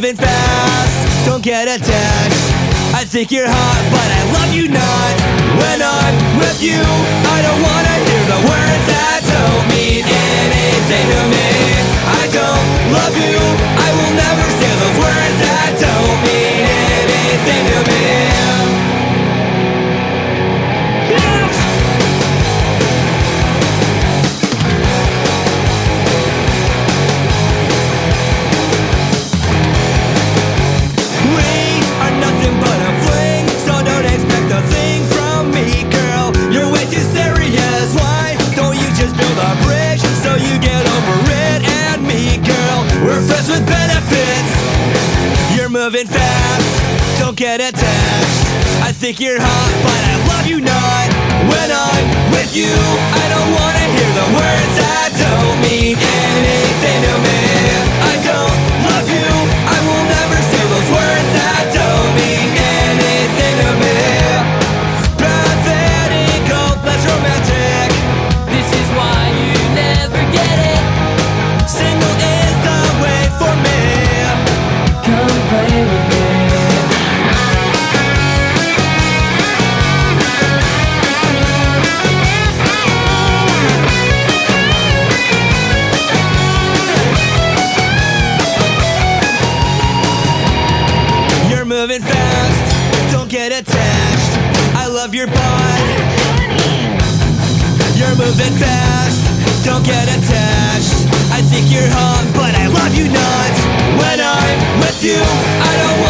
Driving fast, don't get attached. I think you're hot, but I love you not. When I'm with you, I don't wanna hear the words that don't mean anything to me. I don't love you. With benefits. You're moving fast, don't get attached. I think you're hot, but I love you not. When I'm with you, I don't wanna hear the words moving fast, don't get attached. I love your body. You're moving fast, don't get attached. I think you're hot, but I love you not. When I'm with you, I don't wanna